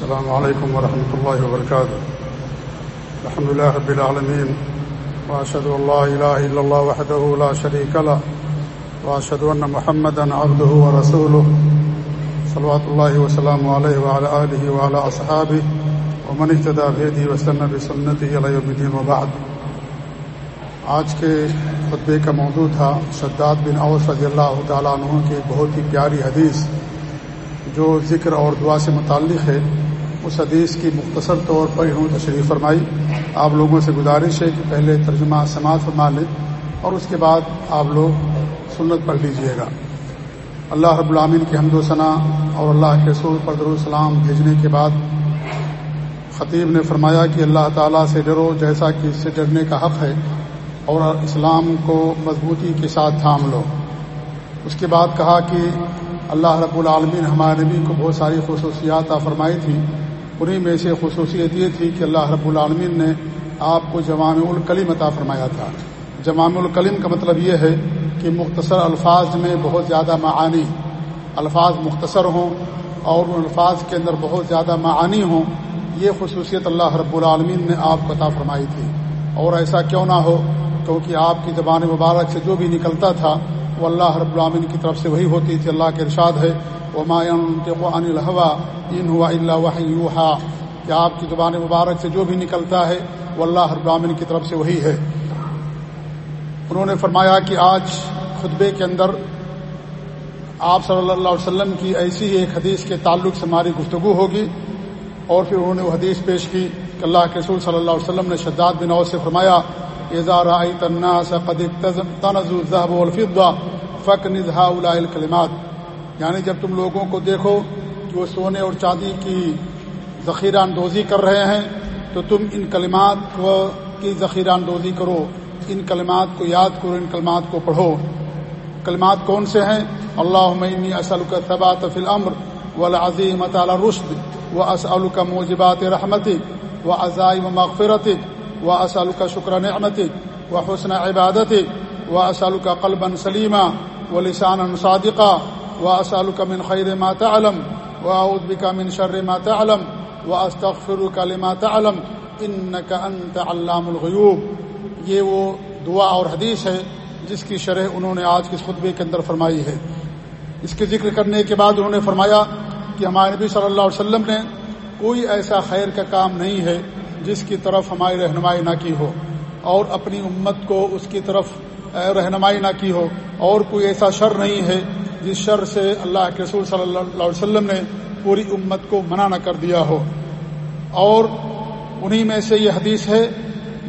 السلام علیکم ورحمۃ اللہ وبرکاتہ الحمد لله رب العالمين، وأشهد أن لا إله إلا الله وحده لا شريك له، وأشهد أن محمدا عبده ورسوله، صلوات الله وسلامه عليه وعلى آله وعلى أصحابه، ومن اهتدى بهديه واستنى بسنته إلى يوم الدين وبعد. آج کے خطبے کا موضوع تھا شداد بن اوس رضی اللہ تعالیٰ عنہ کی بہت ہی پیاری حدیث، جو ذکر اور دعا سے متعلق ہے۔ اس حدیث کی مختصر طور پر انہوں نے تشریف فرمائی۔ آپ لوگوں سے گزارش ہے کہ پہلے ترجمہ سماعت فرما لیں اور اس کے بعد آپ لوگ سنت پڑھ لیجیے گا۔ اللہ رب العامن کی حمد و ثناء اور اللہ کے رسول پر السلام بھیجنے کے بعد خطیب نے فرمایا کہ اللہ تعالیٰ سے ڈرو جیسا کہ اس سے ڈرنے کا حق ہے اور اسلام کو مضبوطی کے ساتھ تھام لو۔ اس کے بعد کہا کہ اللہ رب العالمین ہمارے نبی کو بہت ساری خصوصیات فرمائی تھی انہیں میں سے خصوصیت یہ تھی کہ اللہ رب العالمین نے آپ کو جوام الکلیم عطا فرمایا تھا۔ جوام الکلیم کا مطلب یہ ہے کہ مختصر الفاظ میں بہت زیادہ معانی، الفاظ مختصر ہوں اور ان الفاظ کے اندر بہت زیادہ معانی ہوں، یہ خصوصیت اللہ رب العالمین نے آپ کو عطا فرمائی تھی۔ اور ایسا کیوں نہ ہو، کیونکہ آپ کی زبان مبارک سے جو بھی نکلتا تھا وہ اللہ رب العامن کی طرف سے وہی ہوتی تھی، اللہ کے ارشاد ہے وہ ماعن الحوا ان ہوا اللہ یوحا کہ آپ کی زبان مبارک سے جو بھی نکلتا ہے، وہ اللہ رب العامن کی طرف سے وہی ہے۔ انہوں نے فرمایا کہ آج خطبے کے اندر آپ صلی اللہ علیہ وسلم کی ایسی ہی ایک حدیث کے تعلق سے ہماری گفتگو ہوگی۔ اور پھر انہوں نے وہ حدیث پیش کی کہ اللہ کے رسول صلی اللہ علیہ وسلم نے شداد بن سے فرمایا اظہار الناس قد تنز الذهب والفضه فكنزها الكلمات یعنی جب تم لوگوں کو دیکھو کہ وہ سونے اور چاندی کی ذخیرہ اندوزی کر رہے ہیں، تو تم ان کلمات کو کی ذخیرہ اندوزی کرو، ان کلمات کو یاد کرو، ان کلمات کو پڑھو۔ کلمات کون سے ہیں؟ اللہ انی اسل کا ثبات فی الامر والعظیم تعالی رشد و اسل کا موجبات رحمتک و عزائی و مغفرتک و اسل کا شکر نعمتک و حسن عبادتک و اسل کا قلبا سلیمہ و لسان صادقہ و اسل کا من خیر ما تعلم و اعوذ بک من شر ما تعلم و استغفرک لما تعلم انک انت علام الغیوب یہ وہ دعا اور حدیث ہے جس کی شرح انہوں نے آج کے خطبے کے اندر فرمائی ہے۔ اس کے ذکر کرنے کے بعد انہوں نے فرمایا کہ ہمارے نبی صلی اللہ علیہ وسلم نے کوئی ایسا خیر کا کام نہیں ہے جس کی طرف ہماری رہنمائی نہ کی ہو اور اپنی امت کو اس کی طرف رہنمائی نہ کی ہو اور کوئی ایسا شر نہیں ہے جس شر سے اللہ کے رسول صلی اللہ علیہ وسلم نے پوری امت کو منع نہ کر دیا ہو۔ اور انہی میں سے یہ حدیث ہے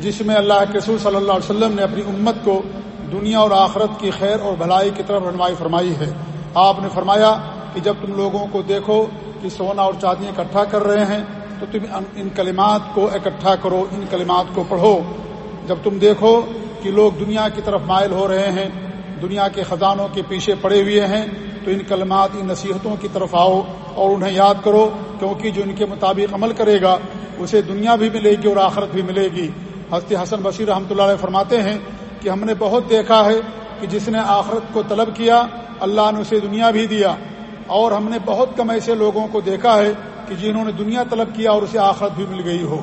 جس میں اللہ کے رسول صلی اللہ علیہ وسلم نے اپنی امت کو دنیا اور آخرت کی خیر اور بھلائی کی طرف رہنمائی فرمائی ہے۔ آپ نے فرمایا کہ جب تم لوگوں کو دیکھو کہ سونا اور چاندیاں اکٹھا کر رہے ہیں تو تم ان کلمات کو اکٹھا کرو، ان کلمات کو پڑھو۔ جب تم دیکھو کہ لوگ دنیا کی طرف مائل ہو رہے ہیں، دنیا کے خزانوں کے پیچھے پڑے ہوئے ہیں، تو ان کلمات، ان نصیحتوں کی طرف آؤ اور انہیں یاد کرو، کیونکہ جو ان کے مطابق عمل کرے گا، اسے دنیا بھی ملے گی اور آخرت بھی ملے گی۔ حضرت حسن بشیر رحمۃ اللہ علیہ فرماتے ہیں کہ ہم نے بہت دیکھا ہے کہ جس نے آخرت کو طلب کیا، اللہ نے اسے دنیا بھی دیا۔ اور ہم نے بہت کم ایسے لوگوں کو دیکھا ہے کہ جنہوں نے دنیا طلب کیا اور اسے آخرت بھی مل گئی ہو۔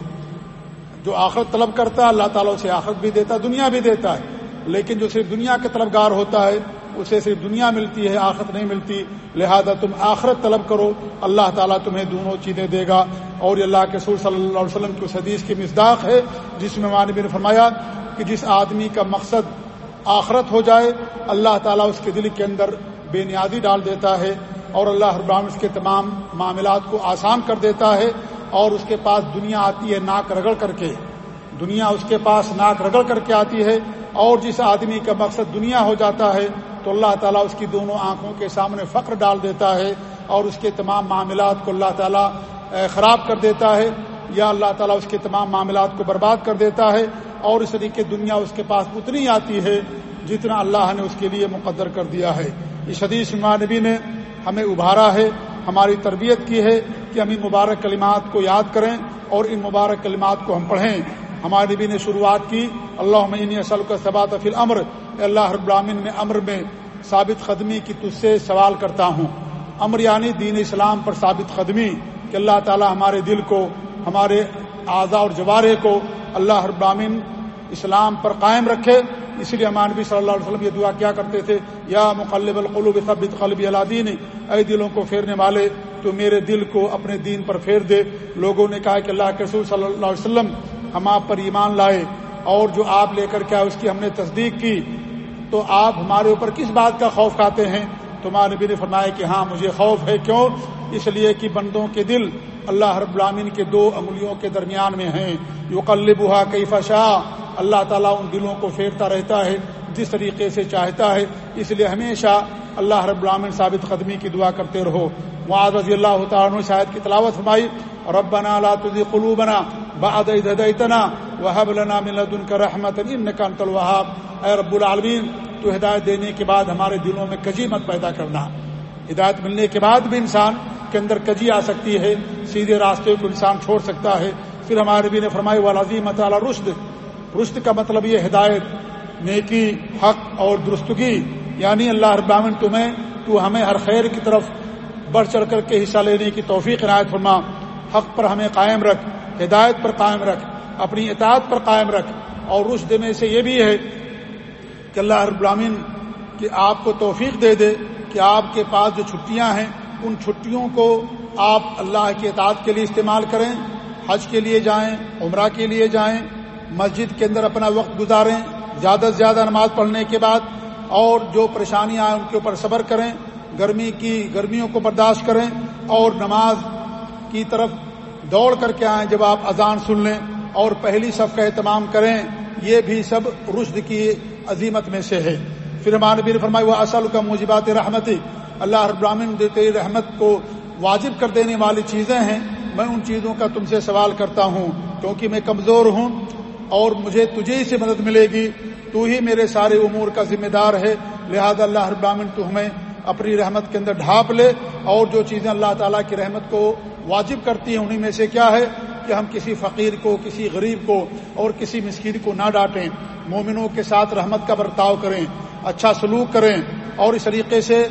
جو آخرت طلب کرتا ہے، اللہ تعالیٰ اسے آخرت بھی دیتا ہے، دنیا بھی دیتا ہے۔ لیکن جو صرف دنیا کے طلبگار ہوتا ہے، اسے صرف دنیا ملتی ہے، آخرت نہیں ملتی۔ لہذا تم آخرت طلب کرو، اللہ تعالیٰ تمہیں دونوں چیزیں دے گا۔ اور یہ اللہ کے سور صلی اللہ علیہ وسلم کی اس حدیث کی مزداق ہے، جس میں مانبی نے فرمایا کہ جس آدمی کا مقصد آخرت ہو جائے، اللہ تعالیٰ اس کے دل کے اندر بے نیادی ڈال دیتا ہے۔ اور اللہ ابرام اس کے تمام معاملات کو آسان کر دیتا ہے اور اس کے پاس دنیا آتی ہے ناک رگڑ کر کے۔ دنیا اس کے پاس ناک رگڑ کر کے آتی ہے اور جس آدمی کا مقصد دنیا ہو جاتا ہے تو اللہ تعالیٰ اس کی دونوں آنکھوں کے سامنے فخر ڈال دیتا ہے اور اس کے تمام معاملات کو اللہ تعالیٰ خراب کر دیتا ہے یا اللہ تعالیٰ اس کے تمام معاملات کو برباد کر دیتا ہے اور اس طریقے دنیا اس کے پاس اتنی آتی ہے جتنا اللہ نے اس کے لیے مقدر کر دیا ہے۔ اس حدیث نبی نے ہمیں ابھارا ہے، ہماری تربیت کی ہے کہ ہم ان مبارک کلمات کو یاد کریں اور ان مبارک کلمات کو ہم پڑھیں۔ ہمارے نبی نے شروعات کی اللہ عمین اصل کا ثبات فی الامر۔ اللہ رب العامن میں امر میں ثابت قدمی کی تجھ سے سوال کرتا ہوں۔ امر یعنی دین اسلام پر ثابت قدمی کہ اللہ تعالی ہمارے دل کو، ہمارے اعضاء اور جوارے کو اللہ ہر برامن اسلام پر قائم رکھے۔ اس لیے ہمارے نبی صلی اللہ علیہ وسلم یہ دعا کیا کرتے تھے، یا مقلب القلوب ثبت قلبی الادین اے دلوں کو پھیرنے والے، تو میرے دل کو اپنے دین پر پھیر دے۔ لوگوں نے کہا کہ اللہ کے رسول صلی اللہ علیہ وسلم ہم آپ پر ایمان لائے، اور جو آپ لے کر کیا اس کی ہم نے تصدیق کی، تو آپ ہمارے اوپر کس بات کا خوف کھاتے ہیں؟ تمہارے نبی نے فرمایا کہ ہاں مجھے خوف ہے۔ کیوں؟ اس لیے کہ بندوں کے دل اللہ رب العامین کے دو انگلیوں کے درمیان میں ہیں۔ یو قلبہ کئی اللہ تعالیٰ ان دلوں کو پھیرتا رہتا ہے، جس طریقے سے چاہتا ہے۔ اس لیے ہمیشہ اللہ رب العامن ثابت قدمی کی دعا کرتے رہو۔ معاذ رضی اللہ تعالیٰ شاید کی تلاوت فرمائی، ربنا لا تزغ قلوبنا بعد إذ هديتنا وهب لنا من لدنك رحمة إنك أنت الوهاب۔ اے رب العالمین، تو ہدایت دینے کے بعد ہمارے دلوں میں کجی مت پیدا کرنا۔ ہدایت ملنے کے بعد بھی انسان کے اندر کجی آ سکتی ہے، سیدھے راستے کو انسان چھوڑ سکتا ہے۔ پھر ہمارے بھی نے فرمائی والعظیم تعالی رشد رشد کا مطلب یہ ہدایت، نیکی، حق اور درستگی یعنی اللہ ابامن تمہیں، تو ہمیں ہر خیر کی طرف بڑھ چڑھ کر کے حصہ لینے کی توفیق عنایت فرما۔ حق پر ہمیں قائم رکھ، ہدایت پر قائم رکھ، اپنی اطاعت پر قائم رکھ۔ اور رشد میں سے یہ بھی ہے کہ اللہ رب العالمین کہ آپ کو توفیق دے دے کہ آپ کے پاس جو چھٹیاں ہیں، ان چھٹیوں کو آپ اللہ کے اطاعت کے لیے استعمال کریں، حج کے لیے جائیں، عمرہ کے لیے جائیں مسجد کے اندر اپنا وقت گزاریں، زیادہ سے زیادہ نماز پڑھنے کے بعد، اور جو پریشانیاں آئیں ان کے اوپر صبر کریں، گرمی کی گرمیوں کو برداشت کریں، اور نماز کی طرف دوڑ کر کے آئیں جب آپ اذان سن لیں، اور پہلی صف کا اہتمام کریں، یہ بھی سب رشد کی عظیمت میں سے ہے۔ پھر ہمارے بھی فرمائی وہ اصل کا موجبات رحمتی اللہ ابراہین دیتے رحمت کو واجب کر دینے والی چیزیں ہیں، میں ان چیزوں کا تم سے سوال کرتا ہوں، کیونکہ میں کمزور ہوں اور مجھے تجھے ہی سے مدد ملے گی۔ تو ہی میرے سارے امور کا ذمہ دار ہے۔ لہذا اللہ ابراہین تو ہمیں اپنی رحمت کے اندر ڈھانپ لے اور جو چیزیں اللہ تعالیٰ کی رحمت کو واجب کرتی ہیں انہیں میں سے کیا ہے کہ ہم کسی فقیر کو، کسی غریب کو اور کسی مسکین کو نہ ڈانٹیں۔ مومنوں کے ساتھ رحمت کا برتاؤ کریں اچھا سلوک کریں اور اس طریقے سے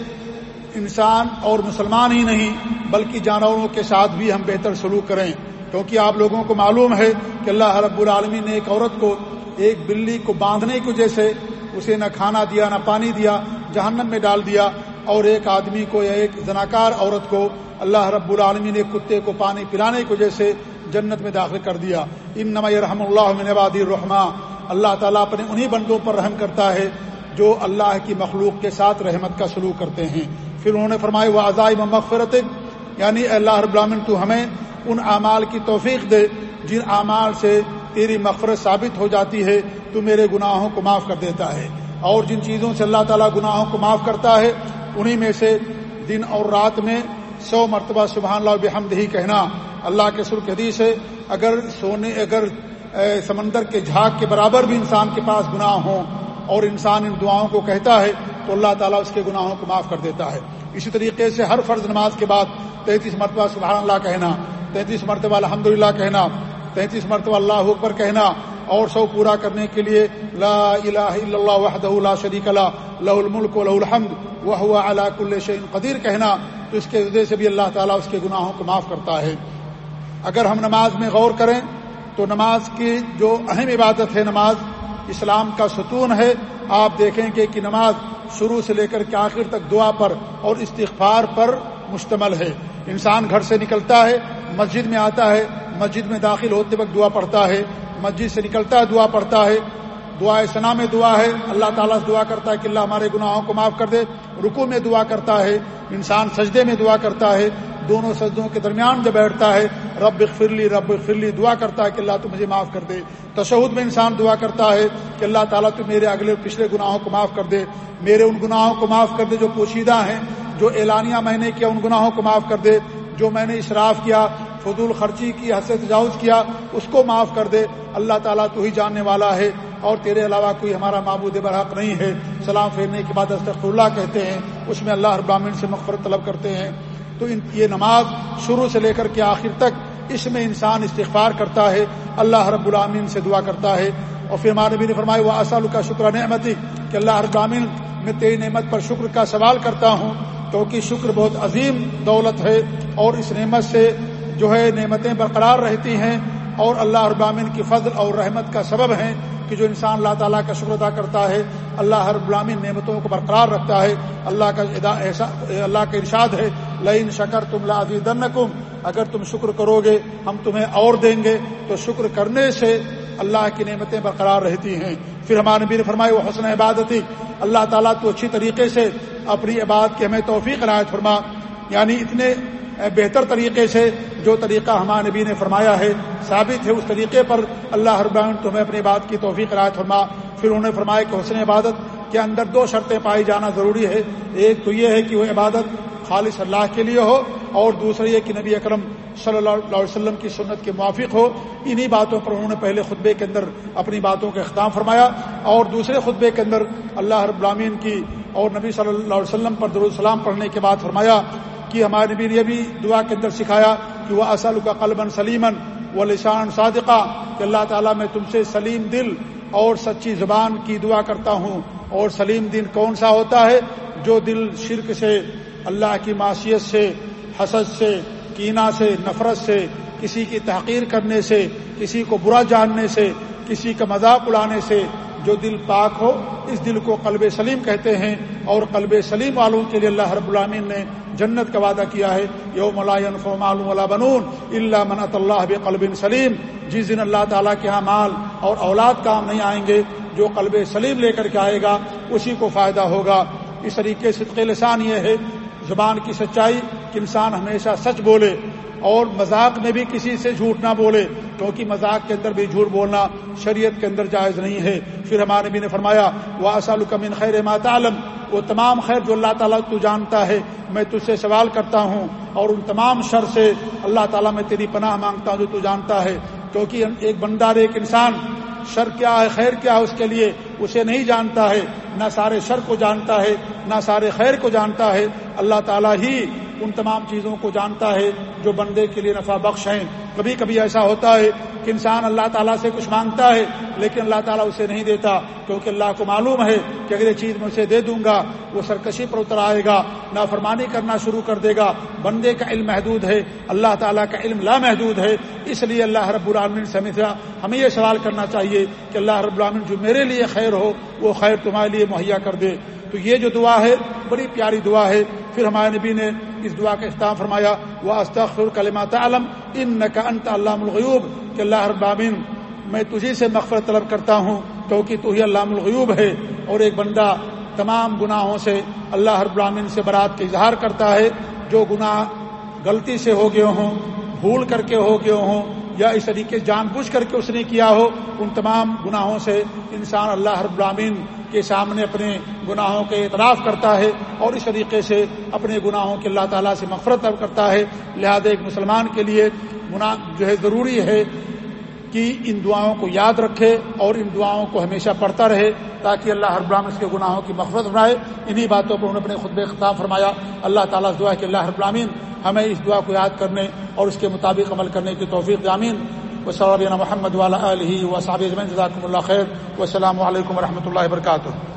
انسان اور مسلمان ہی نہیں، بلکہ جانوروں کے ساتھ بھی ہم بہتر سلوک کریں۔ کیونکہ آپ لوگوں کو معلوم ہے کہ اللہ رب العالمین نے ایک عورت کو ایک بلی کو باندھنے کی وجہ سے اسے نہ کھانا دیا نہ پانی دیا، جہنم میں ڈال دیا اور ایک آدمی کو یا ایک زناکار عورت کو اللہ رب العالمین نے کتے کو پانی پلانے کی وجہ سے جنت میں داخل کر دیا۔ ان نما رحم اللہ من وادی الرحمٰ اللہ تعالیٰ اپنے انہی بندوں پر رحم کرتا ہے جو اللہ کی مخلوق کے ساتھ رحمت کا سلوک کرتے ہیں۔ پھر انہوں نے فرمایا وہ عزائم مغفرت یعنی اللہ رب العالمین، تو ہمیں ان اعمال کی توفیق دے جن اعمال سے تیری مغفرت ثابت ہو جاتی ہے، تو میرے گناہوں کو معاف کر دیتا ہے۔ اور جن چیزوں سے اللہ تعالیٰ گناہوں کو معاف کرتا ہے، انہی میں سے دن اور رات میں سو مرتبہ سبحان اللہ بحمد ہی کہنا۔ اللہ کے سرخ حدیث ہے، اگر سونے، اگر سمندر کے جھاگ کے برابر بھی انسان کے پاس گناہ ہوں اور انسان ان دعاؤں کو کہتا ہے، تو اللہ تعالیٰ اس کے گناہوں کو معاف کر دیتا ہے۔ اسی طریقے سے ہر فرض نماز کے بعد تینتیس مرتبہ سبحان اللہ کہنا۔ تینتیس مرتبہ الحمد کہنا، تینتیس مرتبہ اللہ اکبر کہنا اور سو پورا کرنے کے لیے لا الہ الا اللہ وحدہ لا شریک لا لہ الملک و لہ الحمد وہ ہوا اللہ کل شعین قدیر کہنا، تو اس کے وجہ سے بھی اللہ تعالیٰ اس کے گناہوں کو معاف کرتا ہے۔ اگر ہم نماز میں غور کریں تو نماز کی جو اہم عبادت ہے، نماز اسلام کا ستون ہے۔ آپ دیکھیں گے کہ نماز شروع سے لے کر کے آخر تک دعا پر اور استغفار پر مشتمل ہے۔ انسان گھر سے نکلتا ہے، مسجد میں آتا ہے، مسجد میں داخل ہوتے وقت دعا پڑھتا ہے۔ مسجد سے نکلتا ہے، دعا پڑھتا ہے۔ دعا ثنا میں دعا ہے۔ اللہ تعالیٰ سے دعا کرتا ہے کہ اللہ ہمارے گناہوں کو معاف کر دے۔ رکو میں دعا کرتا ہے۔ انسان سجدے میں دعا کرتا ہے۔ دونوں سجدوں کے درمیان جب بیٹھتا ہے۔ رب فرلی رب فرلی دعا کرتا ہے کہ اللہ تو مجھے معاف کر دے۔ تشہد میں انسان دعا کرتا ہے کہ اللہ تعالیٰ تو میرے اگلے پچھلے گناہوں کو معاف کر دے۔ میرے ان گناہوں کو معاف کر دے جو پوشیدہ ہیں۔ جو اعلانیہ میں نے کیا، ان گناہوں کو معاف کر دے۔ جو میں نے اشراف کیا، فضول خرچی کی حد سے تجاوز کیا، اس کو معاف کر دے۔ اللہ تعالیٰ تو ہی جاننے والا ہے۔ اور تیرے علاوہ کوئی ہمارا معبود برحق نہیں ہے۔ سلام پھیرنے کے بعد استغفر اللہ کہتے ہیں، اس میں اللہ ابامن سے مغفرت طلب کرتے ہیں۔ تو یہ نماز شروع سے لے کر کے آخر تک اس میں انسان استغفار کرتا ہے۔ اللہ رب العامین سے دعا کرتا ہے۔ اور پھر ہمارے نبی نے فرمایا وہ اصل کا شکر نعمتی کہ اللہ رب العامین میں تیری نعمت پر شکر کا سوال کرتا ہوں۔ کیونکہ شکر بہت عظیم دولت ہے اور اس نعمت سے جو ہے نعمتیں برقرار رہتی ہیں اور اللہ ابامن کی فضل اور رحمت کا سبب ہیں کہ جو انسان اللہ تعالیٰ کا شکر ادا کرتا ہے، اللہ ہر غلامین نعمتوں کو برقرار رکھتا ہے، اللہ کا اللہ کا ارشاد ہے، لئن شکر تم دن اگر تم شکر کرو گے، ہم تمہیں اور دیں گے۔ تو شکر کرنے سے اللہ کی نعمتیں برقرار رہتی ہیں۔ پھر ہمارے نبی نے فرمائی وہ حسن عبادت ہی اللہ تعالیٰ تو اچھی طریقے سے اپنی عبادت کی ہمیں توفیق عنایت فرما۔ یعنی اتنے بہتر طریقے سے جو طریقہ ہمارے نبی نے فرمایا ہے، ثابت ہے اس طریقے پر اللہ ہر تمہیں اپنی بات کی توفیق رائے فرما۔ پھر انہوں نے فرمایا کہ حسن عبادت کے اندر دو شرطیں پائی جانا ضروری ہے۔ ایک تو یہ ہے کہ وہ عبادت خالص اللہ کے لیے ہو اور دوسرا یہ کہ نبی اکرم صلی اللہ علیہ وسلم کی سنت کے موافق ہو، انہی باتوں پر انہوں نے پہلے خطبے کے اندر اپنی باتوں کا اختتام فرمایا۔ اور دوسرے خطبے کے اندر اللہ رب العالمین کی اور نبی صلی اللہ علیہ وسلم پر درالسلام پڑھنے کے بعد فرمایا کہ ہمارے نبی نے بھی دعا کے اندر سکھایا کہ وہ اصل کا قلبن سلیمن و لسان صادقہ کہ اللہ تعالیٰ میں تم سے سلیم دل اور سچی زبان کی دعا کرتا ہوں۔ اور سلیم دل کون سا ہوتا ہے؟ جو دل شرک سے، اللہ کی معاشیت سے، حسد سے کینا سے، نفرت سے، کسی کی تحقیر کرنے سے، کسی کو برا جاننے سے، کسی کا مذاق اڑانے سے جو دل پاک ہو، اس دل کو قلب سلیم کہتے ہیں اور قلب سلیم والوں کے لیے اللہ رب العامین نے جنت کا وعدہ کیا ہے، یوم معلوم اللہ بنون اللہ منت اللہ قلب سلیم۔ جس دن اللہ تعالیٰ کے ہاں مال اور اولاد کام نہیں آئیں گے، جو قلب سلیم لے کر کے آئے گا، اسی کو فائدہ ہوگا۔ اس طریقے سے لسان یہ ہے زبان کی سچائی کہ انسان ہمیشہ سچ بولے اور مذاق میں بھی کسی سے جھوٹ نہ بولے، کیونکہ مذاق کے اندر بھی جھوٹ بولنا شریعت کے اندر جائز نہیں ہے۔ پھر ہمارے نبی نے فرمایا وہ اسلکمن خیر مات عالم وہ تمام خیر جو اللہ تعالیٰ تو جانتا ہے، میں تجھ سے سوال کرتا ہوں اور ان تمام شر سے اللہ تعالیٰ میں تیری پناہ مانگتا ہوں جو تو جانتا ہے۔ کیونکہ ایک بندار ایک انسان شر کیا ہے، خیر کیا ہے اس کے لیے، اسے نہیں جانتا ہے، نہ سارے شر کو جانتا ہے، نہ سارے خیر کو جانتا ہے۔ اللہ تعالیٰ ہی ان تمام چیزوں کو جانتا ہے جو بندے کے لیے نفع بخش ہیں۔ کبھی کبھی ایسا ہوتا ہے کہ انسان اللہ تعالیٰ سے کچھ مانگتا ہے، لیکن اللہ تعالیٰ اسے نہیں دیتا، کیونکہ اللہ کو معلوم ہے کہ اگر یہ چیز میں اسے دے دوں گا، وہ سرکشی پر اتر آئے گا، نافرمانی کرنا شروع کر دے گا۔ بندے کا علم محدود ہے، اللہ تعالیٰ کا علم لامحدود ہے۔ اس لیے اللہ رب العالمین سمجھا ہمیں یہ سوال کرنا چاہیے کہ اللہ رب العالمین جو میرے لیے خیر ہو، وہ خیر تمہارے لیے مہیا کر دے۔ تو یہ جو دعا ہے، بڑی پیاری دعا ہے۔ پھر ہمارے نبی نے اس دعا کا اختتام فرمایا وہ استخر کلمات عالم ان کا انت علام الغیوب کہ اللہ ابامین میں تجھی سے مغفرت طلب کرتا ہوں، کیونکہ تو ہی علام الغیوب ہے، اور ایک بندہ تمام گناہوں سے اللہ ہر برامین سے برات کا اظہار کرتا ہے، جو گناہ غلطی سے ہو گئے ہوں، بھول کر کے ہو گئے ہوں، یا اس طریقے جان بوجھ کر کے اس نے کیا ہو، ان تمام گناہوں سے انسان اللہ ہر برامین کے سامنے اپنے گناہوں کے اعتراف کرتا ہے اور اس طریقے سے اپنے گناہوں کے اللہ تعالیٰ سے مغفرت کرتا ہے۔ لہذا ایک مسلمان کے لیے گناہ جو ہے ضروری ہے کہ ان دعاؤں کو یاد رکھے اور ان دعاؤں کو ہمیشہ پڑھتا رہے تاکہ اللہ ہر برام اس کے گناہوں کی مغفرت بنائے۔ انہی باتوں پر انہوں نے اپنے خطب خطاب فرمایا۔ اللہ تعالیٰ دعا کہ اللہ ہر برامین ہمیں اس دعا کو یاد کرنے اور اس کے مطابق عمل کرنے کی توفیق جامین و صابینہ محمد والا علیہ و صاب جزاکم اللہ خیر، والسلام السلام علیکم و رحمۃ اللہ وبرکاتہ۔